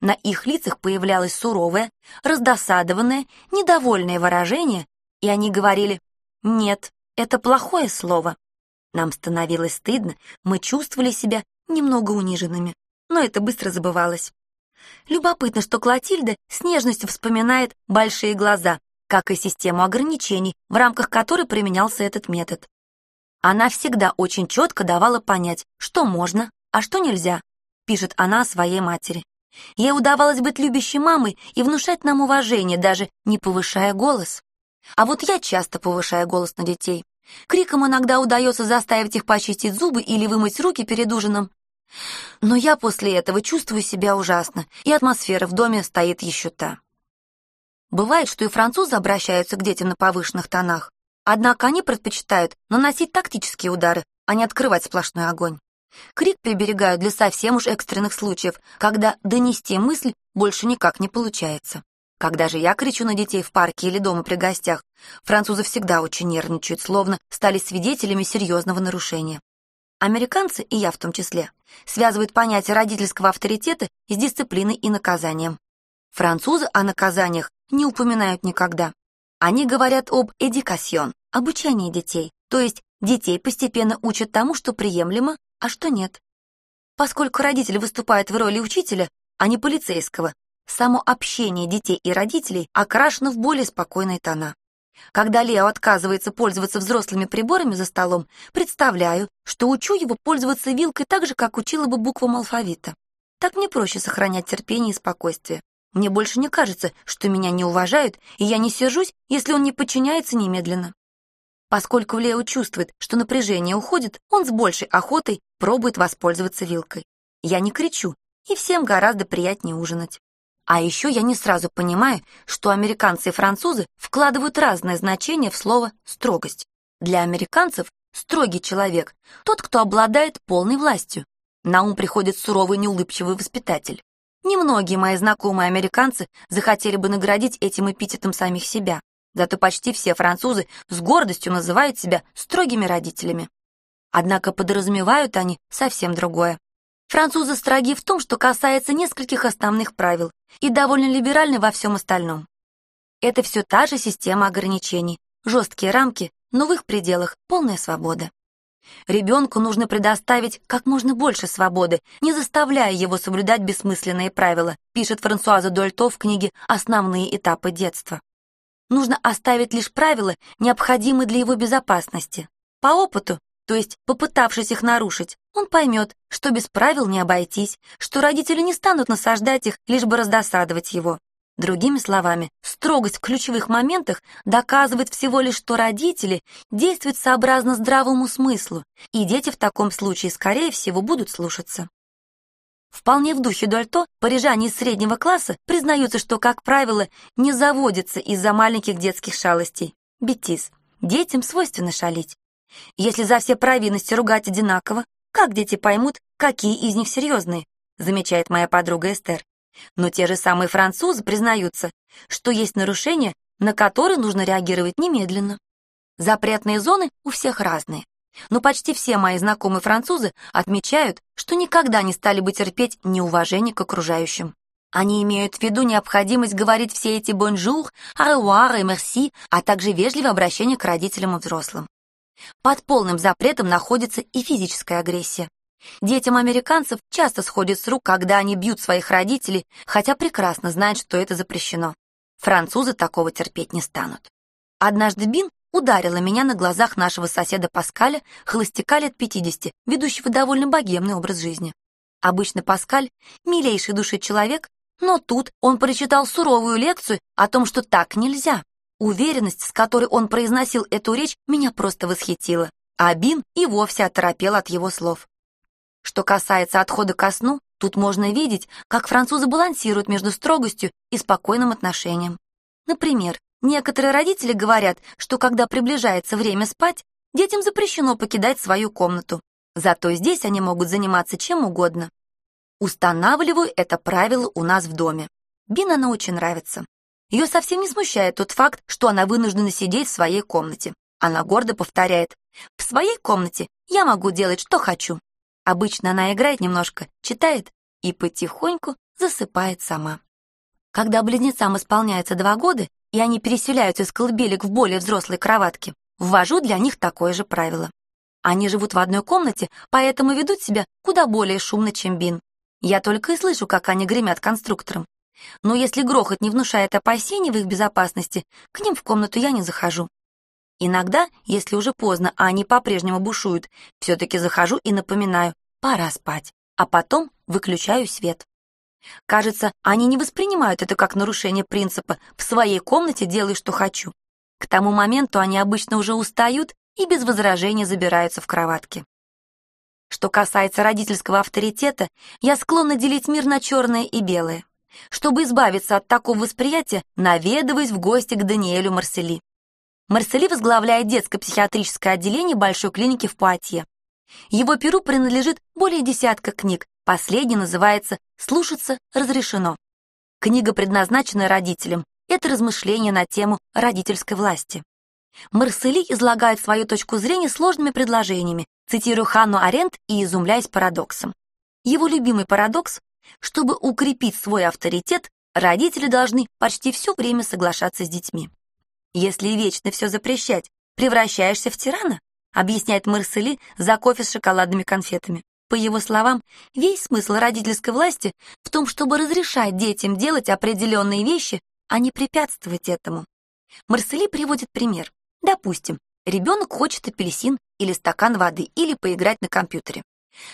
На их лицах появлялось суровое, раздосадованное, недовольное выражение, и они говорили «нет, это плохое слово». Нам становилось стыдно, мы чувствовали себя немного униженными, но это быстро забывалось. Любопытно, что Клотильда с нежностью вспоминает большие глаза, как и систему ограничений, в рамках которой применялся этот метод. Она всегда очень четко давала понять, что можно, а что нельзя, пишет она о своей матери. Ей удавалось быть любящей мамой и внушать нам уважение, даже не повышая голос. А вот я часто повышаю голос на детей. Криком иногда удается заставить их почистить зубы или вымыть руки перед ужином. Но я после этого чувствую себя ужасно, и атмосфера в доме стоит еще та. Бывает, что и французы обращаются к детям на повышенных тонах. Однако они предпочитают наносить тактические удары, а не открывать сплошной огонь. Крик приберегают для совсем уж экстренных случаев, когда донести мысль больше никак не получается. Когда же я кричу на детей в парке или дома при гостях, французы всегда очень нервничают, словно стали свидетелями серьезного нарушения. Американцы, и я в том числе, связывают понятие родительского авторитета с дисциплиной и наказанием. Французы о наказаниях не упоминают никогда. Они говорят об «эдикасьон» — обучании детей, то есть детей постепенно учат тому, что приемлемо, а что нет. Поскольку родитель выступает в роли учителя, а не полицейского, само общение детей и родителей окрашено в более спокойные тона. Когда Лео отказывается пользоваться взрослыми приборами за столом, представляю, что учу его пользоваться вилкой так же, как учила бы буквам алфавита. Так мне проще сохранять терпение и спокойствие. Мне больше не кажется, что меня не уважают, и я не сержусь, если он не подчиняется немедленно. Поскольку Лео чувствует, что напряжение уходит, он с большей охотой пробует воспользоваться вилкой. Я не кричу, и всем гораздо приятнее ужинать. А еще я не сразу понимаю, что американцы и французы вкладывают разное значение в слово «строгость». Для американцев строгий человек — тот, кто обладает полной властью. На ум приходит суровый неулыбчивый воспитатель. Немногие мои знакомые американцы захотели бы наградить этим эпитетом самих себя, зато почти все французы с гордостью называют себя строгими родителями. Однако подразумевают они совсем другое. Французы строги в том, что касается нескольких основных правил, и довольно либеральны во всем остальном. Это все та же система ограничений, жесткие рамки, но в их пределах полная свобода. Ребенку нужно предоставить как можно больше свободы, не заставляя его соблюдать бессмысленные правила, пишет Франсуаза Дольто в книге «Основные этапы детства». Нужно оставить лишь правила, необходимые для его безопасности. По опыту то есть, попытавшись их нарушить, он поймет, что без правил не обойтись, что родители не станут насаждать их, лишь бы раздосадовать его. Другими словами, строгость в ключевых моментах доказывает всего лишь, что родители действуют сообразно здравому смыслу, и дети в таком случае, скорее всего, будут слушаться. Вполне в духе Дольто парижане из среднего класса признаются, что, как правило, не заводятся из-за маленьких детских шалостей. Бетис. Детям свойственно шалить. Если за все провинности ругать одинаково, как дети поймут, какие из них серьезные, замечает моя подруга Эстер. Но те же самые французы признаются, что есть нарушения, на которые нужно реагировать немедленно. Запретные зоны у всех разные. Но почти все мои знакомые французы отмечают, что никогда не стали бы терпеть неуважение к окружающим. Они имеют в виду необходимость говорить все эти «бонжур», «оревуар» и «мерси», а также вежливое обращение к родителям и взрослым. Под полным запретом находится и физическая агрессия. Детям американцев часто сходит с рук, когда они бьют своих родителей, хотя прекрасно знают, что это запрещено. Французы такого терпеть не станут. Однажды Бин ударила меня на глазах нашего соседа Паскаля, холостяка лет 50, ведущего довольно богемный образ жизни. Обычно Паскаль — милейший души человек, но тут он прочитал суровую лекцию о том, что так нельзя. Уверенность, с которой он произносил эту речь, меня просто восхитила, а Бин и вовсе оторопел от его слов. Что касается отхода ко сну, тут можно видеть, как французы балансируют между строгостью и спокойным отношением. Например, некоторые родители говорят, что когда приближается время спать, детям запрещено покидать свою комнату. Зато здесь они могут заниматься чем угодно. Устанавливаю это правило у нас в доме. Бин оно очень нравится. Ее совсем не смущает тот факт, что она вынуждена сидеть в своей комнате. Она гордо повторяет, «В своей комнате я могу делать, что хочу». Обычно она играет немножко, читает и потихоньку засыпает сама. Когда близнецам исполняется два года, и они переселяются из колыбелек в более взрослые кроватки, ввожу для них такое же правило. Они живут в одной комнате, поэтому ведут себя куда более шумно, чем Бин. Я только и слышу, как они гремят конструктором. Но если грохот не внушает опасений в их безопасности, к ним в комнату я не захожу. Иногда, если уже поздно, а они по-прежнему бушуют, все-таки захожу и напоминаю, пора спать, а потом выключаю свет. Кажется, они не воспринимают это как нарушение принципа «в своей комнате делай, что хочу». К тому моменту они обычно уже устают и без возражений забираются в кроватки. Что касается родительского авторитета, я склонна делить мир на черное и белое. Чтобы избавиться от такого восприятия, наведываясь в гости к Даниэлю Марсели. Марсели возглавляет детское психиатрическое отделение большой клиники в Пуатье. Его перу принадлежит более десятка книг. Последний называется «Слушаться разрешено». Книга предназначена родителям. Это размышление на тему родительской власти. Марсели излагает свою точку зрения сложными предложениями, цитируя Ханну Аренд и изумляясь парадоксом. Его любимый парадокс чтобы укрепить свой авторитет, родители должны почти все время соглашаться с детьми. Если вечно все запрещать, превращаешься в тирана, объясняет Марсели за кофе с шоколадными конфетами. По его словам, весь смысл родительской власти в том, чтобы разрешать детям делать определенные вещи, а не препятствовать этому. Марсели приводит пример. Допустим, ребенок хочет апельсин или стакан воды, или поиграть на компьютере.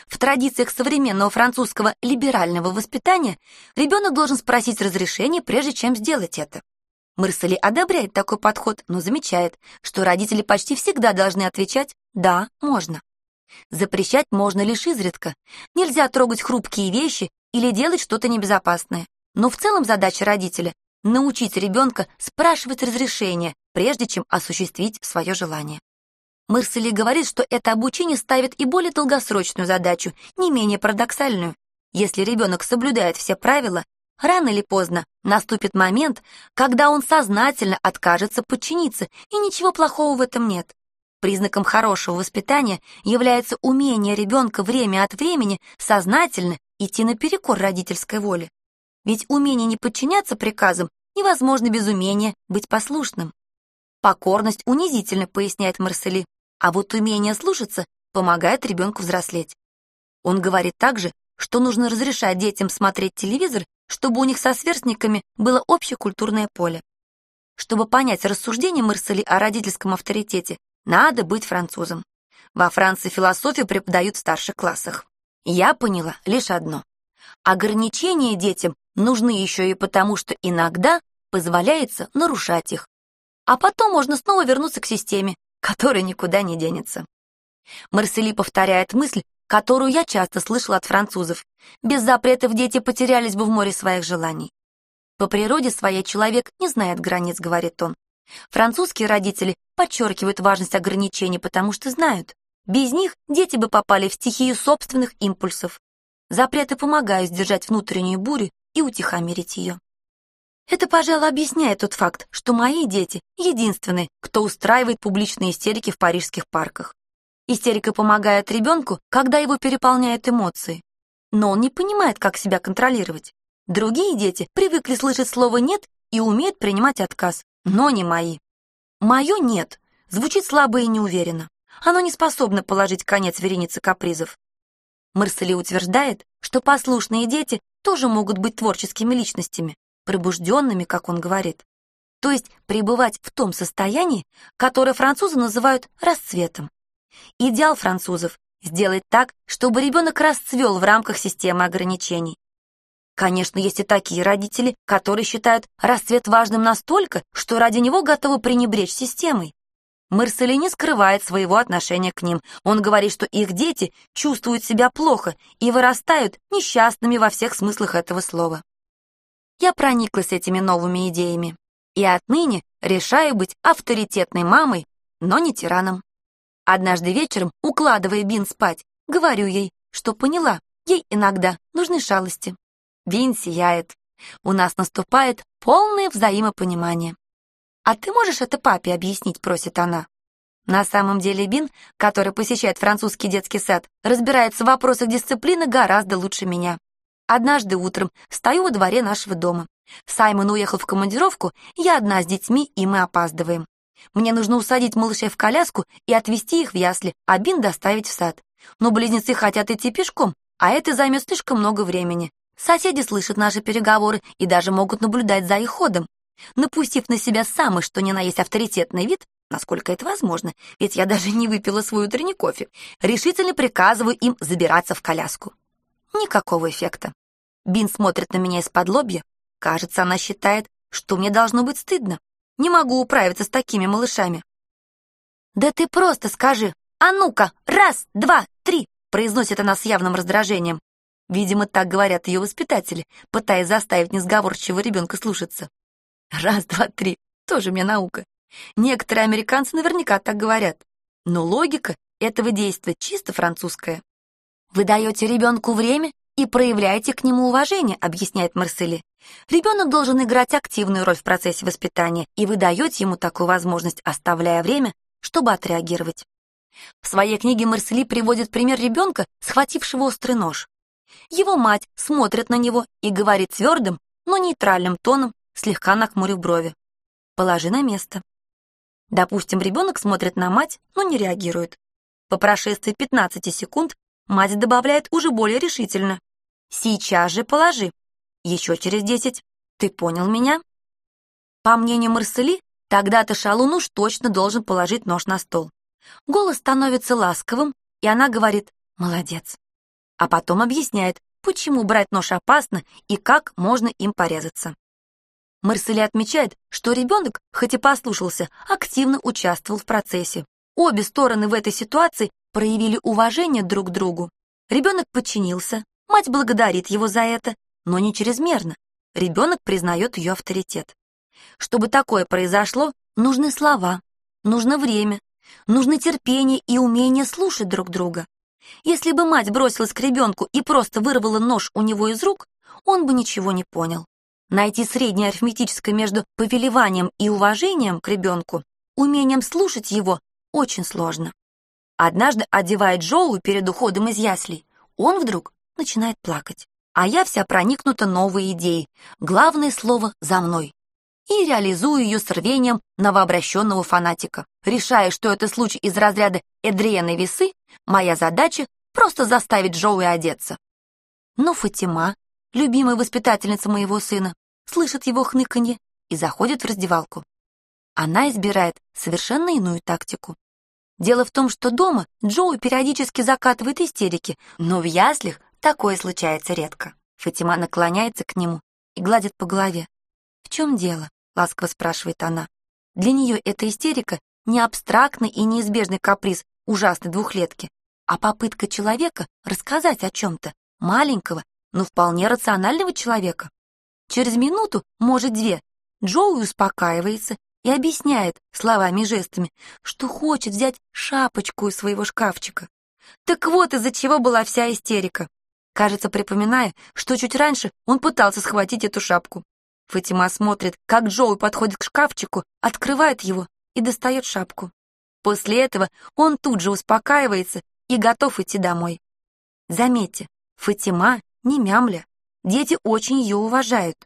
В традициях современного французского либерального воспитания ребенок должен спросить разрешение, прежде чем сделать это. Марсели одобряет такой подход, но замечает, что родители почти всегда должны отвечать «да, можно». Запрещать можно лишь изредка. Нельзя трогать хрупкие вещи или делать что-то небезопасное. Но в целом задача родителя — научить ребенка спрашивать разрешение, прежде чем осуществить свое желание. Марсели говорит, что это обучение ставит и более долгосрочную задачу, не менее парадоксальную. Если ребенок соблюдает все правила, рано или поздно наступит момент, когда он сознательно откажется подчиниться, и ничего плохого в этом нет. Признаком хорошего воспитания является умение ребенка время от времени сознательно идти наперекор родительской воле. Ведь умение не подчиняться приказам невозможно без умения быть послушным. Покорность унизительно, поясняет Марсели, а вот умение слушаться помогает ребенку взрослеть. Он говорит также, что нужно разрешать детям смотреть телевизор, чтобы у них со сверстниками было общее культурное поле. Чтобы понять рассуждение Марсели о родительском авторитете, надо быть французом. Во Франции философию преподают в старших классах. Я поняла лишь одно. Ограничения детям нужны еще и потому, что иногда позволяется нарушать их. А потом можно снова вернуться к системе, которая никуда не денется. Марсели повторяет мысль, которую я часто слышала от французов. Без запретов дети потерялись бы в море своих желаний. По природе своей человек не знает границ, говорит он. Французские родители подчеркивают важность ограничений, потому что знают, без них дети бы попали в стихию собственных импульсов. Запреты помогают сдержать внутреннюю бурю и утихомирить ее. Это, пожалуй, объясняет тот факт, что мои дети единственные, кто устраивает публичные истерики в парижских парках. Истерика помогает ребенку, когда его переполняют эмоции. Но он не понимает, как себя контролировать. Другие дети привыкли слышать слово «нет» и умеют принимать отказ, но не мои. Мое «нет» звучит слабо и неуверенно. Оно не способно положить конец веренице капризов. Марсели утверждает, что послушные дети тоже могут быть творческими личностями, пробужденными, как он говорит. То есть пребывать в том состоянии, которое французы называют расцветом. Идеал французов — сделать так, чтобы ребенок расцвел в рамках системы ограничений. Конечно, есть и такие родители, которые считают расцвет важным настолько, что ради него готовы пренебречь системой. Марсели не скрывает своего отношения к ним. Он говорит, что их дети чувствуют себя плохо и вырастают несчастными во всех смыслах этого слова. Я прониклась этими новыми идеями и отныне решаю быть авторитетной мамой, но не тираном. Однажды вечером, укладывая Бин спать, говорю ей, что поняла, ей иногда нужны шалости. Вин сияет. У нас наступает полное взаимопонимание. «А ты можешь это папе объяснить?» — просит она. На самом деле Бин, который посещает французский детский сад, разбирается в вопросах дисциплины гораздо лучше меня. Однажды утром стою во дворе нашего дома. Саймон уехал в командировку, я одна с детьми, и мы опаздываем. Мне нужно усадить малышей в коляску и отвезти их в ясли, а Бин доставить в сад. Но близнецы хотят идти пешком, а это займет слишком много времени. Соседи слышат наши переговоры и даже могут наблюдать за их ходом. Напустив на себя самый что ни на есть авторитетный вид, насколько это возможно, ведь я даже не выпила свой утренний кофе, решительно приказываю им забираться в коляску. Никакого эффекта. Бин смотрит на меня из-под лобья. Кажется, она считает, что мне должно быть стыдно. Не могу управиться с такими малышами. «Да ты просто скажи! А ну-ка! Раз, два, три!» произносит она с явным раздражением. Видимо, так говорят ее воспитатели, пытаясь заставить несговорчивого ребенка слушаться. Раз, два, три. Тоже мне наука. Некоторые американцы наверняка так говорят. Но логика этого действия чисто французская. Вы даете ребенку время и проявляете к нему уважение, объясняет Марсели. Ребенок должен играть активную роль в процессе воспитания, и вы даете ему такую возможность, оставляя время, чтобы отреагировать. В своей книге Марсели приводит пример ребенка, схватившего острый нож. Его мать смотрит на него и говорит твердым, но нейтральным тоном, слегка нахмурив брови. «Положи на место». Допустим, ребенок смотрит на мать, но не реагирует. По прошествии 15 секунд мать добавляет уже более решительно. «Сейчас же положи». Еще через 10. «Ты понял меня?» По мнению Марсели, Тогда-то шалун уж точно должен положить нож на стол. Голос становится ласковым, и она говорит «молодец». А потом объясняет, почему брать нож опасно и как можно им порезаться. Марселе отмечает, что ребенок, хоть и послушался, активно участвовал в процессе. Обе стороны в этой ситуации проявили уважение друг к другу. Ребенок подчинился, мать благодарит его за это, но не чрезмерно. Ребенок признает ее авторитет. Чтобы такое произошло, нужны слова, нужно время, нужно терпение и умение слушать друг друга. Если бы мать бросилась к ребенку и просто вырвала нож у него из рук, он бы ничего не понял. Найти среднее арифметическое между повелеванием и уважением к ребенку, умением слушать его, очень сложно. Однажды, одевая Джоу перед уходом из яслей, он вдруг начинает плакать. А я вся проникнута новой идеей. Главное слово «за мной» и реализую ее с рвением новообращенного фанатика. Решая, что это случай из разряда Эдриена весы, моя задача — просто заставить Джоуи одеться. Но Фатима, любимая воспитательница моего сына, слышит его хныканье и заходит в раздевалку. Она избирает совершенно иную тактику. Дело в том, что дома Джоуи периодически закатывает истерики, но в яслях такое случается редко. Фатима наклоняется к нему и гладит по голове. «В чем дело?» ласково спрашивает она. Для нее эта истерика не абстрактный и неизбежный каприз ужасной двухлетки, а попытка человека рассказать о чем-то, маленького, но вполне рационального человека. Через минуту, может две, Джоуи успокаивается и объясняет словами и жестами, что хочет взять шапочку из своего шкафчика. Так вот из-за чего была вся истерика. Кажется, припоминая, что чуть раньше он пытался схватить эту шапку. Фатима смотрит, как Джоуи подходит к шкафчику, открывает его и достает шапку. После этого он тут же успокаивается и готов идти домой. Заметьте, Фатима не мямля. Дети очень ее уважают.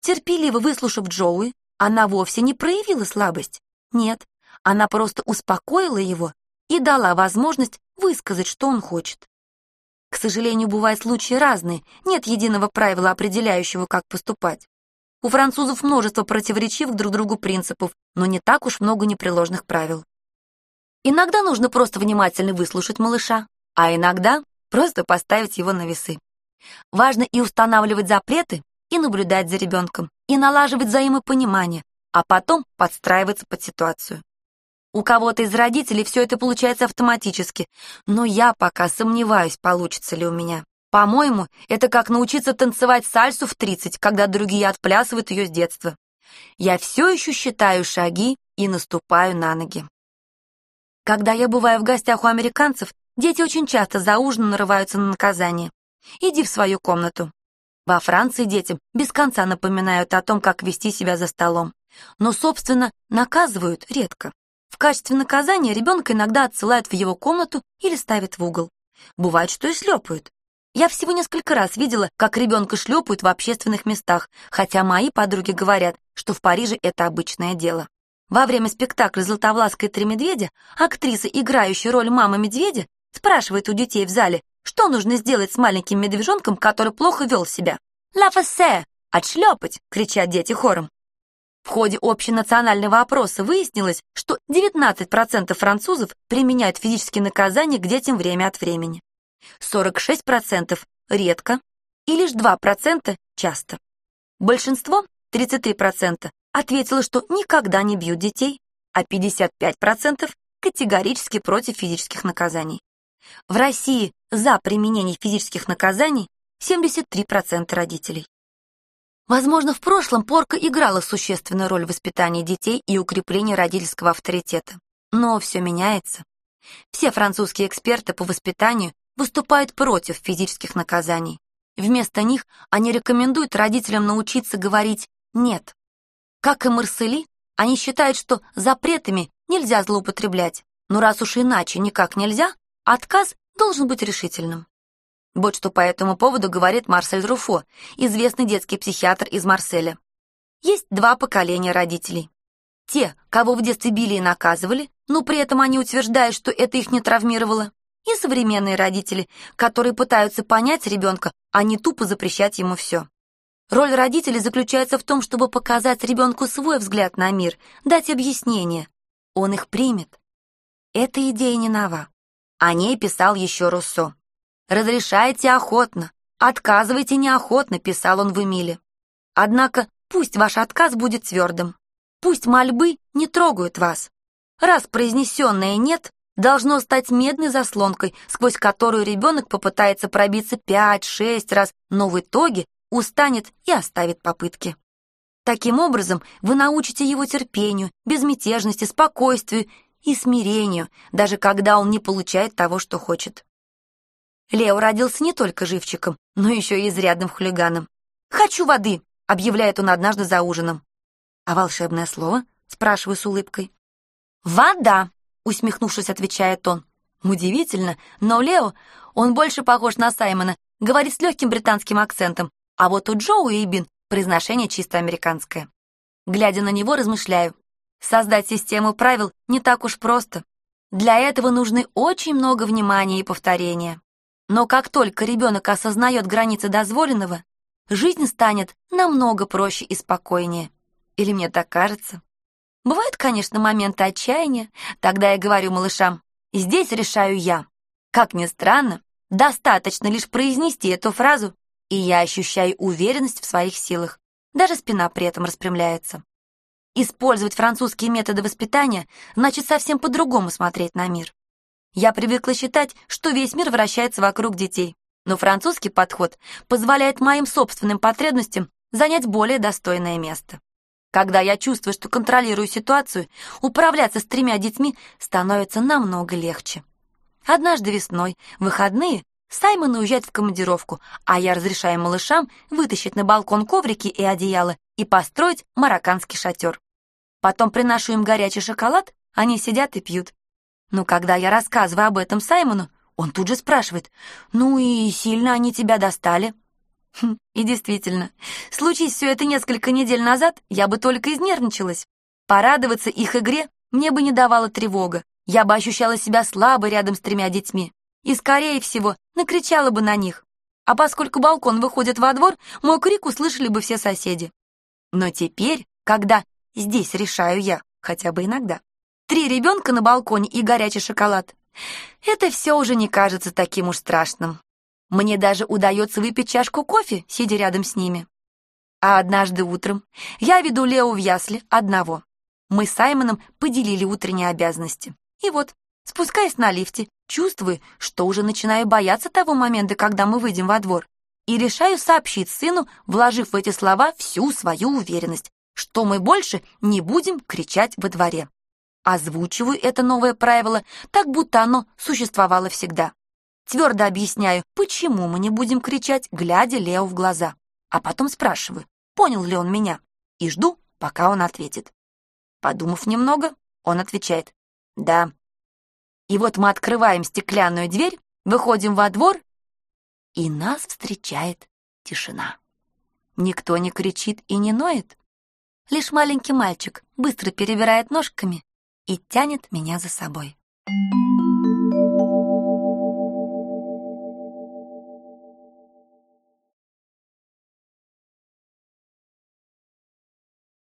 Терпеливо выслушав Джоуи, она вовсе не проявила слабость. Нет, она просто успокоила его и дала возможность высказать, что он хочет. К сожалению, бывают случаи разные, нет единого правила, определяющего, как поступать. У французов множество противоречивых друг другу принципов, но не так уж много непреложных правил. Иногда нужно просто внимательно выслушать малыша, а иногда просто поставить его на весы. Важно и устанавливать запреты, и наблюдать за ребенком, и налаживать взаимопонимание, а потом подстраиваться под ситуацию. У кого-то из родителей все это получается автоматически, но я пока сомневаюсь, получится ли у меня. По-моему, это как научиться танцевать сальсу в 30, когда другие отплясывают ее с детства. Я все еще считаю шаги и наступаю на ноги. Когда я бываю в гостях у американцев, дети очень часто за ужином нарываются на наказание. Иди в свою комнату. Во Франции детям без конца напоминают о том, как вести себя за столом. Но, собственно, наказывают редко. В качестве наказания ребенка иногда отсылают в его комнату или ставят в угол. Бывает, что и шлепают. Я всего несколько раз видела, как ребенка шлепают в общественных местах, хотя мои подруги говорят, что в Париже это обычное дело. Во время спектакля «Златовласка и три медведя» актриса, играющая роль мамы-медведя, спрашивает у детей в зале, что нужно сделать с маленьким медвежонком, который плохо вел себя. «Ла фассе!» «Отшлепать!» — кричат дети хором. В ходе общенационального опроса выяснилось, что 19% французов применяют физические наказания к детям время от времени. 46% редко и лишь 2% часто. Большинство, 33%, ответило, что никогда не бьют детей, а 55% категорически против физических наказаний. В России за применение физических наказаний 73% родителей. Возможно, в прошлом порка играла существенную роль в воспитании детей и укреплении родительского авторитета. Но все меняется. Все французские эксперты по воспитанию выступают против физических наказаний. Вместо них они рекомендуют родителям научиться говорить «нет». Как и Марсели, они считают, что запретами нельзя злоупотреблять, но раз уж иначе никак нельзя, отказ должен быть решительным. Вот что по этому поводу говорит Марсель Руфо, известный детский психиатр из Марселя. Есть два поколения родителей. Те, кого в детстве били и наказывали, но при этом они утверждают, что это их не травмировало и современные родители, которые пытаются понять ребенка, а не тупо запрещать ему все. Роль родителей заключается в том, чтобы показать ребенку свой взгляд на мир, дать объяснение. Он их примет. Эта идея не нова. О ней писал еще Руссо. «Разрешайте охотно, отказывайте неохотно», писал он в Эмиле. Однако пусть ваш отказ будет твердым. Пусть мольбы не трогают вас. Раз произнесенное «нет» должно стать медной заслонкой, сквозь которую ребенок попытается пробиться пять-шесть раз, но в итоге устанет и оставит попытки. Таким образом, вы научите его терпению, безмятежности, спокойствию и смирению, даже когда он не получает того, что хочет. Лео родился не только живчиком, но еще и изрядным хулиганом. «Хочу воды!» — объявляет он однажды за ужином. «А волшебное слово?» — спрашиваю с улыбкой. «Вода!» — усмехнувшись, отвечает он. Удивительно, но Лео, он больше похож на Саймона, говорит с легким британским акцентом, а вот у Джоу и Бин произношение чисто американское. Глядя на него, размышляю. Создать систему правил не так уж просто. Для этого нужны очень много внимания и повторения. Но как только ребенок осознает границы дозволенного, жизнь станет намного проще и спокойнее. Или мне так кажется? Бывают, конечно, моменты отчаяния. Тогда я говорю малышам, здесь решаю я. Как ни странно, достаточно лишь произнести эту фразу, и я ощущаю уверенность в своих силах. Даже спина при этом распрямляется. Использовать французские методы воспитания значит совсем по-другому смотреть на мир. Я привыкла считать, что весь мир вращается вокруг детей, но французский подход позволяет моим собственным потребностям занять более достойное место. Когда я чувствую, что контролирую ситуацию, управляться с тремя детьми становится намного легче. Однажды весной, в выходные, Саймон уезжает в командировку, а я разрешаю малышам вытащить на балкон коврики и одеяло и построить марокканский шатер. Потом приношу им горячий шоколад, они сидят и пьют. Но когда я рассказываю об этом Саймону, он тут же спрашивает, «Ну и сильно они тебя достали?» хм, И действительно, случись все это несколько недель назад, я бы только изнервничалась. Порадоваться их игре мне бы не давала тревога. Я бы ощущала себя слабой рядом с тремя детьми. И, скорее всего, накричала бы на них. А поскольку балкон выходит во двор, мой крик услышали бы все соседи. Но теперь, когда здесь решаю я, хотя бы иногда, три ребенка на балконе и горячий шоколад, это все уже не кажется таким уж страшным. Мне даже удается выпить чашку кофе, сидя рядом с ними. А однажды утром я веду Лео в ясли одного. Мы с Саймоном поделили утренние обязанности. И вот, спускаясь на лифте, чувствую, что уже начинаю бояться того момента, когда мы выйдем во двор, и решаю сообщить сыну, вложив в эти слова всю свою уверенность, что мы больше не будем кричать во дворе. Озвучиваю это новое правило, так будто оно существовало всегда. Твердо объясняю, почему мы не будем кричать, глядя Лео в глаза. А потом спрашиваю, понял ли он меня, и жду, пока он ответит. Подумав немного, он отвечает «Да». И вот мы открываем стеклянную дверь, выходим во двор, и нас встречает тишина. Никто не кричит и не ноет. Лишь маленький мальчик быстро перебирает ножками и тянет меня за собой. Thank you.